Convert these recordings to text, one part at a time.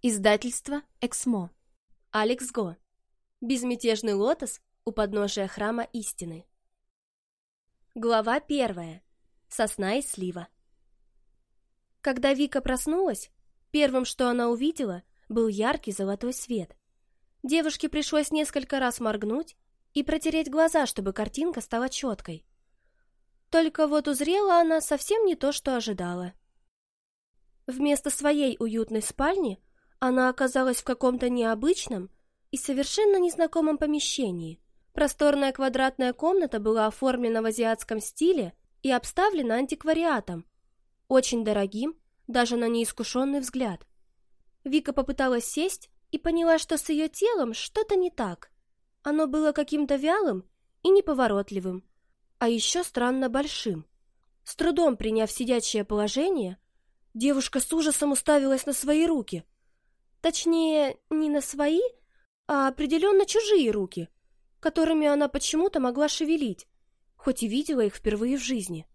Издательство «Эксмо». Алекс Го. Безмятежный лотос у подножия храма истины. Глава первая. Сосна и слива. Когда Вика проснулась, первым, что она увидела, был яркий золотой свет. Девушке пришлось несколько раз моргнуть и протереть глаза, чтобы картинка стала четкой. Только вот узрела она совсем не то, что ожидала. Вместо своей уютной спальни она оказалась в каком-то необычном и совершенно незнакомом помещении. Просторная квадратная комната была оформлена в азиатском стиле и обставлена антиквариатом, очень дорогим, даже на неискушенный взгляд. Вика попыталась сесть и поняла, что с ее телом что-то не так. Оно было каким-то вялым и неповоротливым, а еще странно большим. С трудом приняв сидячее положение, девушка с ужасом уставилась на свои руки — Точнее, не на свои, а определенно чужие руки, которыми она почему-то могла шевелить, хоть и видела их впервые в жизни.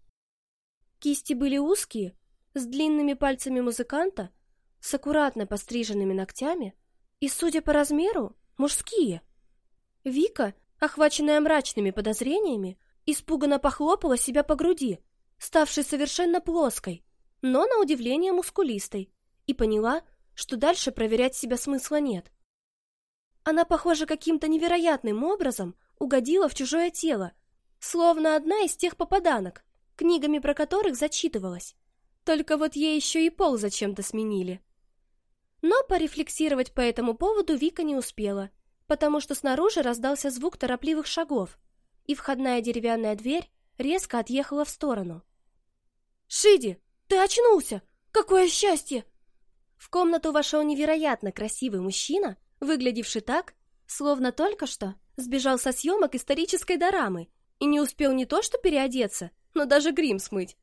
Кисти были узкие, с длинными пальцами музыканта, с аккуратно постриженными ногтями и, судя по размеру, мужские. Вика, охваченная мрачными подозрениями, испуганно похлопала себя по груди, ставшей совершенно плоской, но, на удивление, мускулистой, и поняла, что дальше проверять себя смысла нет. Она, похоже, каким-то невероятным образом угодила в чужое тело, словно одна из тех попаданок, книгами про которых зачитывалась. Только вот ей еще и пол зачем-то сменили. Но порефлексировать по этому поводу Вика не успела, потому что снаружи раздался звук торопливых шагов, и входная деревянная дверь резко отъехала в сторону. «Шиди, ты очнулся! Какое счастье!» В комнату вошел невероятно красивый мужчина, выглядевший так, словно только что сбежал со съемок исторической дорамы и не успел не то что переодеться, но даже грим смыть.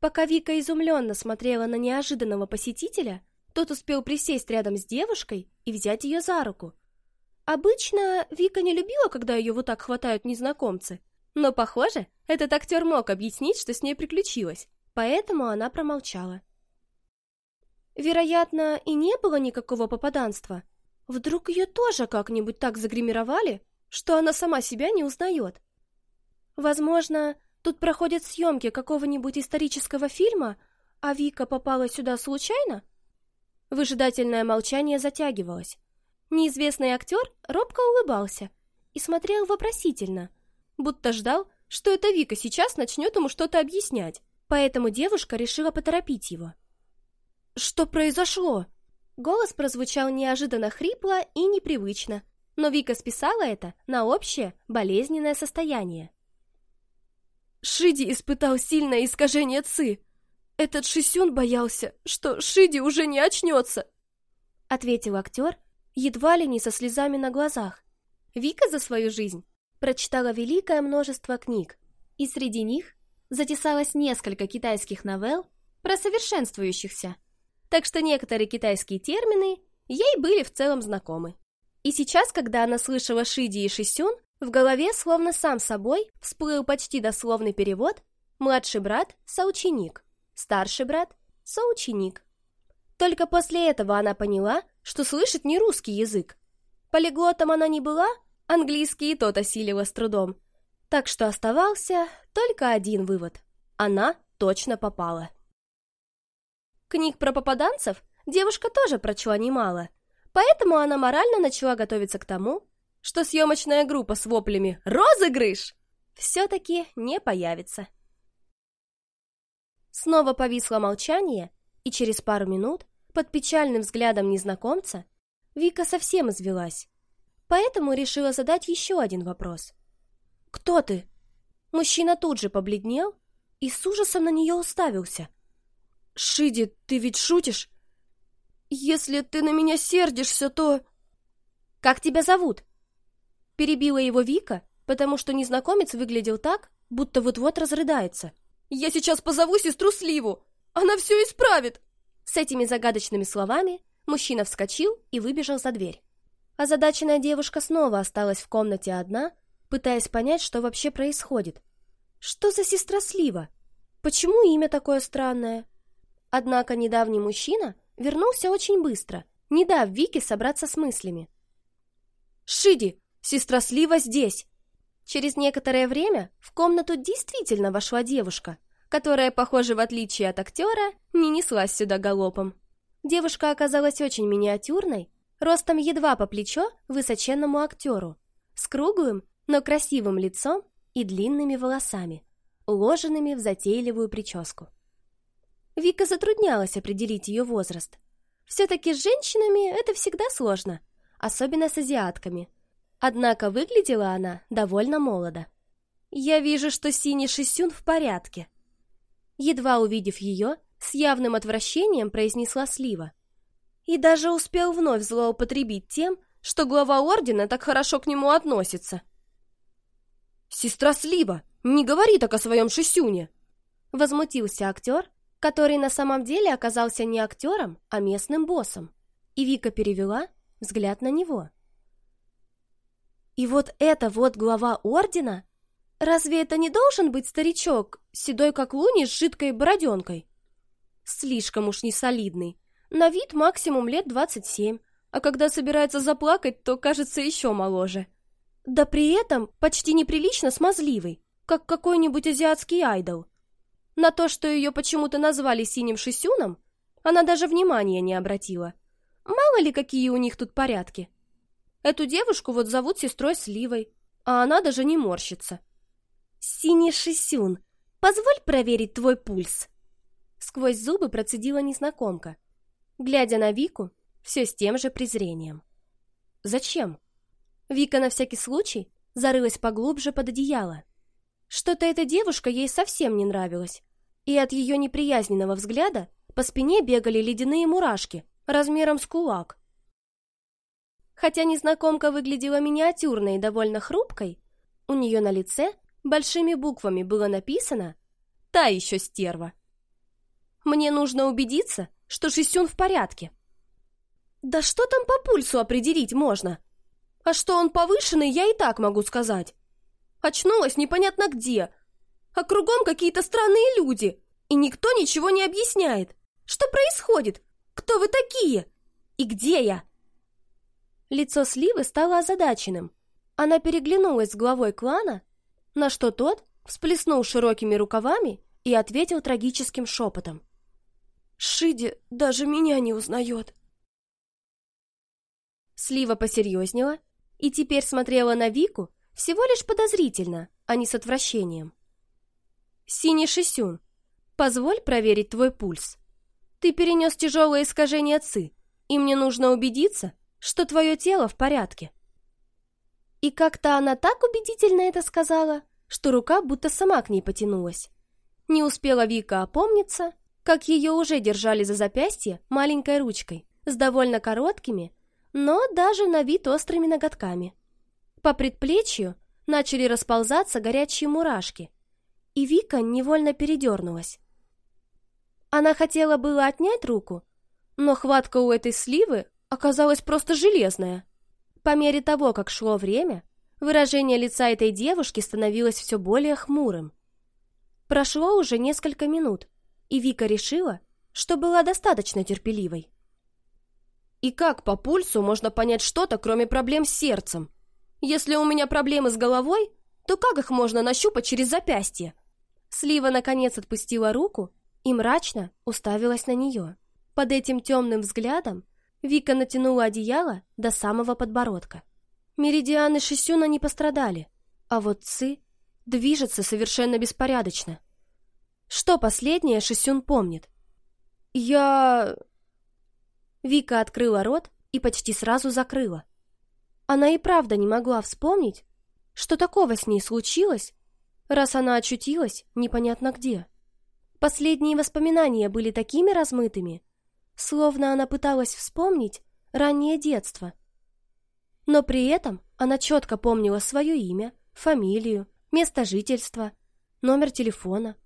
Пока Вика изумленно смотрела на неожиданного посетителя, тот успел присесть рядом с девушкой и взять ее за руку. Обычно Вика не любила, когда ее вот так хватают незнакомцы, но, похоже, этот актер мог объяснить, что с ней приключилось поэтому она промолчала. Вероятно, и не было никакого попаданства. Вдруг ее тоже как-нибудь так загримировали, что она сама себя не узнает. Возможно, тут проходят съемки какого-нибудь исторического фильма, а Вика попала сюда случайно? Выжидательное молчание затягивалось. Неизвестный актер робко улыбался и смотрел вопросительно, будто ждал, что эта Вика сейчас начнет ему что-то объяснять поэтому девушка решила поторопить его. «Что произошло?» Голос прозвучал неожиданно хрипло и непривычно, но Вика списала это на общее болезненное состояние. Шиди испытал сильное искажение ЦИ. Этот Шисюн боялся, что Шиди уже не очнется, ответил актер, едва ли не со слезами на глазах. Вика за свою жизнь прочитала великое множество книг, и среди них затесалось несколько китайских новелл про совершенствующихся, так что некоторые китайские термины ей были в целом знакомы. И сейчас, когда она слышала Шиди и Шисюн, в голове словно сам собой всплыл почти дословный перевод «младший брат – соученик», «старший брат – соученик». Только после этого она поняла, что слышит не русский язык. Полиглотом она не была, английский и тот осилила с трудом, так что оставался только один вывод. Она точно попала. Книг про попаданцев девушка тоже прочла немало, поэтому она морально начала готовиться к тому, что съемочная группа с воплями «Розыгрыш!» все-таки не появится. Снова повисло молчание, и через пару минут, под печальным взглядом незнакомца, Вика совсем извелась, поэтому решила задать еще один вопрос. «Кто ты?» Мужчина тут же побледнел и с ужасом на нее уставился. «Шиди, ты ведь шутишь? Если ты на меня сердишься, то...» «Как тебя зовут?» Перебила его Вика, потому что незнакомец выглядел так, будто вот-вот разрыдается. «Я сейчас позову сестру Сливу! Она все исправит!» С этими загадочными словами мужчина вскочил и выбежал за дверь. Озадаченная девушка снова осталась в комнате одна пытаясь понять, что вообще происходит. Что за сестра Слива? Почему имя такое странное? Однако недавний мужчина вернулся очень быстро, не дав Вике собраться с мыслями. «Шиди, сестра Слива здесь!» Через некоторое время в комнату действительно вошла девушка, которая, похоже, в отличие от актера, не неслась сюда галопом. Девушка оказалась очень миниатюрной, ростом едва по плечо высоченному актеру, с круглым, но красивым лицом и длинными волосами, уложенными в затейливую прическу. Вика затруднялась определить ее возраст. Все-таки с женщинами это всегда сложно, особенно с азиатками. Однако выглядела она довольно молодо. «Я вижу, что синий шисюн в порядке». Едва увидев ее, с явным отвращением произнесла Слива. И даже успел вновь злоупотребить тем, что глава ордена так хорошо к нему относится. «Сестра Слива, не говори так о своем Шисюне!» Возмутился актер, который на самом деле оказался не актером, а местным боссом. И Вика перевела взгляд на него. И вот это вот глава ордена? Разве это не должен быть старичок, седой как луни с жидкой бороденкой? Слишком уж несолидный. На вид максимум лет двадцать семь, а когда собирается заплакать, то кажется еще моложе. Да при этом почти неприлично смазливый, как какой-нибудь азиатский айдол. На то, что ее почему-то назвали синим шисюном, она даже внимания не обратила. Мало ли, какие у них тут порядки. Эту девушку вот зовут сестрой Сливой, а она даже не морщится. «Синий шисюн, позволь проверить твой пульс!» Сквозь зубы процедила незнакомка, глядя на Вику все с тем же презрением. «Зачем?» Вика на всякий случай зарылась поглубже под одеяло. Что-то эта девушка ей совсем не нравилась, и от ее неприязненного взгляда по спине бегали ледяные мурашки размером с кулак. Хотя незнакомка выглядела миниатюрной и довольно хрупкой, у нее на лице большими буквами было написано «Та еще стерва». Мне нужно убедиться, что Шисюн в порядке. Да что там по пульсу определить можно? А что он повышенный, я и так могу сказать. Очнулась непонятно где. А кругом какие-то странные люди. И никто ничего не объясняет. Что происходит? Кто вы такие? И где я? Лицо Сливы стало озадаченным. Она переглянулась с главой клана, на что тот всплеснул широкими рукавами и ответил трагическим шепотом. «Шиди даже меня не узнает». Слива посерьезнела и теперь смотрела на Вику всего лишь подозрительно, а не с отвращением. «Синий Шисюн, позволь проверить твой пульс. Ты перенес тяжелое искажение ЦИ, и мне нужно убедиться, что твое тело в порядке». И как-то она так убедительно это сказала, что рука будто сама к ней потянулась. Не успела Вика опомниться, как ее уже держали за запястье маленькой ручкой с довольно короткими, но даже на вид острыми ноготками. По предплечью начали расползаться горячие мурашки, и Вика невольно передернулась. Она хотела было отнять руку, но хватка у этой сливы оказалась просто железная. По мере того, как шло время, выражение лица этой девушки становилось все более хмурым. Прошло уже несколько минут, и Вика решила, что была достаточно терпеливой. И как по пульсу можно понять что-то, кроме проблем с сердцем? Если у меня проблемы с головой, то как их можно нащупать через запястье? Слива наконец отпустила руку и мрачно уставилась на нее. Под этим темным взглядом Вика натянула одеяло до самого подбородка. Меридианы Шисюна не пострадали, а вот Ци движется совершенно беспорядочно. Что последнее Шисюн помнит? «Я...» Вика открыла рот и почти сразу закрыла. Она и правда не могла вспомнить, что такого с ней случилось, раз она очутилась непонятно где. Последние воспоминания были такими размытыми, словно она пыталась вспомнить раннее детство. Но при этом она четко помнила свое имя, фамилию, место жительства, номер телефона.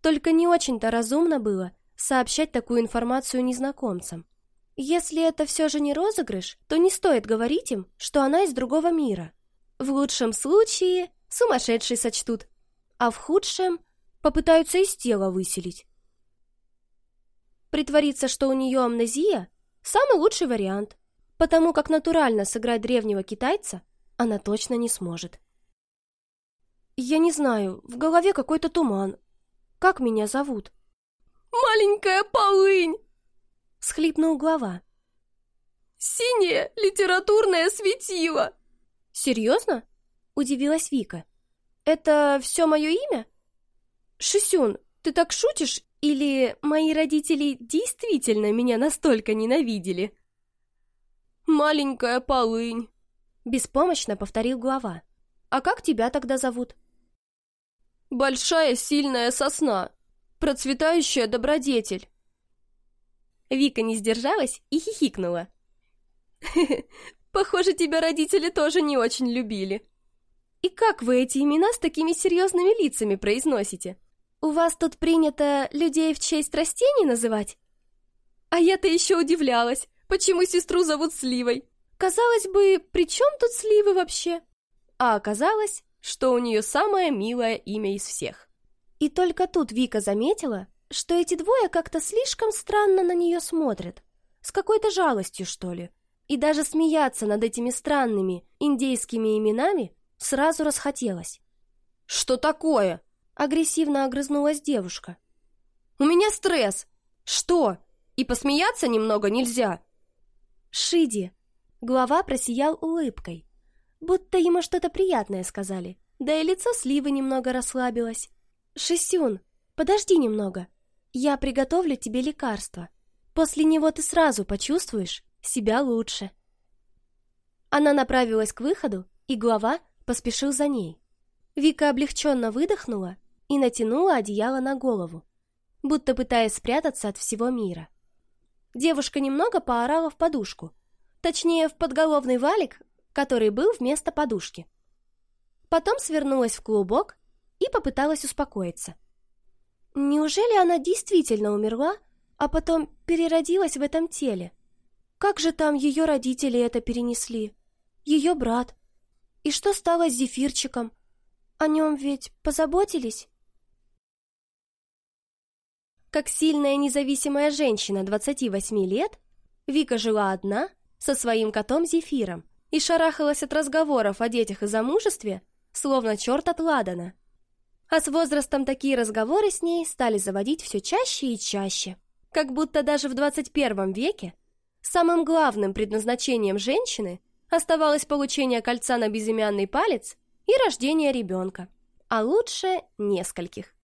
Только не очень-то разумно было сообщать такую информацию незнакомцам. Если это все же не розыгрыш, то не стоит говорить им, что она из другого мира. В лучшем случае сумасшедший сочтут, а в худшем попытаются из тела выселить. Притвориться, что у нее амнезия – самый лучший вариант, потому как натурально сыграть древнего китайца она точно не сможет. Я не знаю, в голове какой-то туман. Как меня зовут? «Маленькая полынь!» — схлипнул глава. «Синее литературное светило!» «Серьезно?» — удивилась Вика. «Это все мое имя?» «Шисюн, ты так шутишь? Или мои родители действительно меня настолько ненавидели?» «Маленькая полынь!» — беспомощно повторил глава. «А как тебя тогда зовут?» «Большая сильная сосна, процветающая добродетель». Вика не сдержалась и хихикнула. «Похоже, тебя родители тоже не очень любили». «И как вы эти имена с такими серьезными лицами произносите? У вас тут принято людей в честь растений называть?» А я-то еще удивлялась, почему сестру зовут Сливой. Казалось бы, при чем тут Сливы вообще? А оказалось, что у нее самое милое имя из всех. И только тут Вика заметила, что эти двое как-то слишком странно на нее смотрят. С какой-то жалостью, что ли. И даже смеяться над этими странными индейскими именами сразу расхотелось. «Что такое?» — агрессивно огрызнулась девушка. «У меня стресс. Что? И посмеяться немного нельзя?» «Шиди!» Глава просиял улыбкой. Будто ему что-то приятное сказали. Да и лицо сливы немного расслабилось. «Шисюн, подожди немного. Я приготовлю тебе лекарство. После него ты сразу почувствуешь себя лучше». Она направилась к выходу, и глава поспешил за ней. Вика облегченно выдохнула и натянула одеяло на голову, будто пытаясь спрятаться от всего мира. Девушка немного поорала в подушку, точнее, в подголовный валик, который был вместо подушки. Потом свернулась в клубок и попыталась успокоиться. Неужели она действительно умерла, а потом переродилась в этом теле? Как же там ее родители это перенесли? Ее брат? И что стало с Зефирчиком? О нем ведь позаботились? Как сильная независимая женщина 28 лет, Вика жила одна со своим котом Зефиром и шарахалась от разговоров о детях и замужестве, словно черт от Ладана. А с возрастом такие разговоры с ней стали заводить все чаще и чаще, как будто даже в 21 веке самым главным предназначением женщины оставалось получение кольца на безымянный палец и рождение ребенка, а лучше нескольких.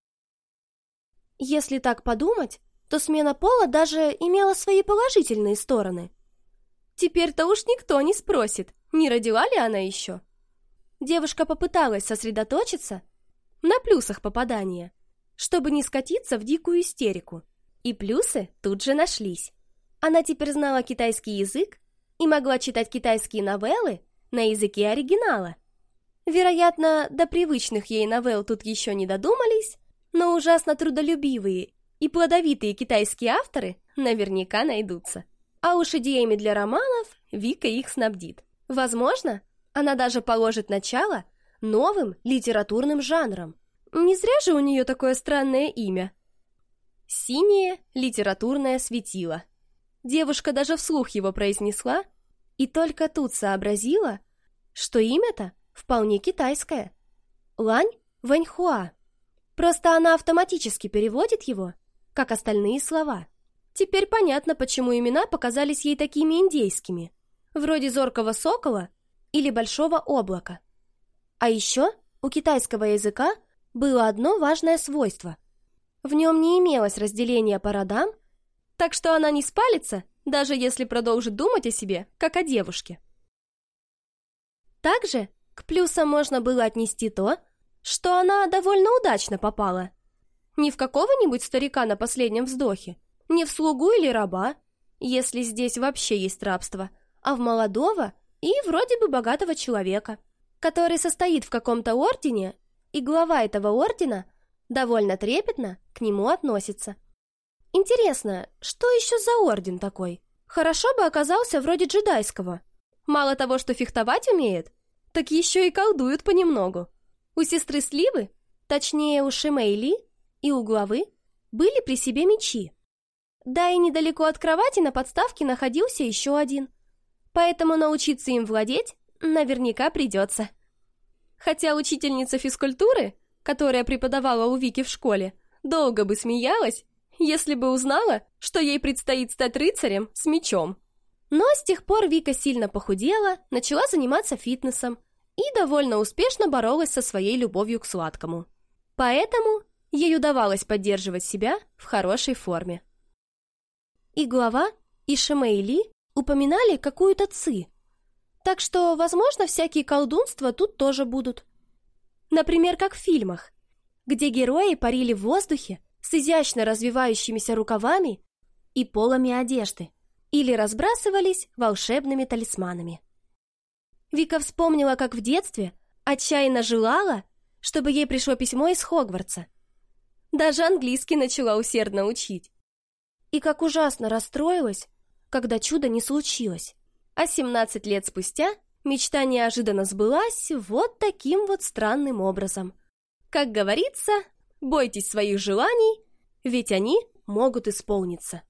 Если так подумать, то смена пола даже имела свои положительные стороны – Теперь-то уж никто не спросит, не родила ли она еще. Девушка попыталась сосредоточиться на плюсах попадания, чтобы не скатиться в дикую истерику. И плюсы тут же нашлись. Она теперь знала китайский язык и могла читать китайские новеллы на языке оригинала. Вероятно, до привычных ей новелл тут еще не додумались, но ужасно трудолюбивые и плодовитые китайские авторы наверняка найдутся. А уж идеями для романов Вика их снабдит. Возможно, она даже положит начало новым литературным жанрам. Не зря же у нее такое странное имя. Синее литературное светило. Девушка даже вслух его произнесла и только тут сообразила, что имя-то вполне китайское. Лань Вэньхуа. Просто она автоматически переводит его, как остальные слова. Теперь понятно, почему имена показались ей такими индейскими, вроде зоркого сокола или большого облака. А еще у китайского языка было одно важное свойство. В нем не имелось разделения по родам, так что она не спалится, даже если продолжит думать о себе, как о девушке. Также к плюсам можно было отнести то, что она довольно удачно попала. Не в какого-нибудь старика на последнем вздохе, не в слугу или раба, если здесь вообще есть рабство, а в молодого и вроде бы богатого человека, который состоит в каком-то ордене, и глава этого ордена довольно трепетно к нему относится. Интересно, что еще за орден такой? Хорошо бы оказался вроде джедайского. Мало того, что фехтовать умеет, так еще и колдуют понемногу. У сестры Сливы, точнее у Шимейли и у главы, были при себе мечи, Да и недалеко от кровати на подставке находился еще один. Поэтому научиться им владеть наверняка придется. Хотя учительница физкультуры, которая преподавала у Вики в школе, долго бы смеялась, если бы узнала, что ей предстоит стать рыцарем с мечом. Но с тех пор Вика сильно похудела, начала заниматься фитнесом и довольно успешно боролась со своей любовью к сладкому. Поэтому ей удавалось поддерживать себя в хорошей форме. И глава, и Шамейли упоминали какую-то ци. Так что, возможно, всякие колдунства тут тоже будут. Например, как в фильмах, где герои парили в воздухе с изящно развивающимися рукавами и полами одежды или разбрасывались волшебными талисманами. Вика вспомнила, как в детстве отчаянно желала, чтобы ей пришло письмо из Хогвартса. Даже английский начала усердно учить. И как ужасно расстроилась, когда чудо не случилось. А 17 лет спустя мечта неожиданно сбылась вот таким вот странным образом. Как говорится, бойтесь своих желаний, ведь они могут исполниться.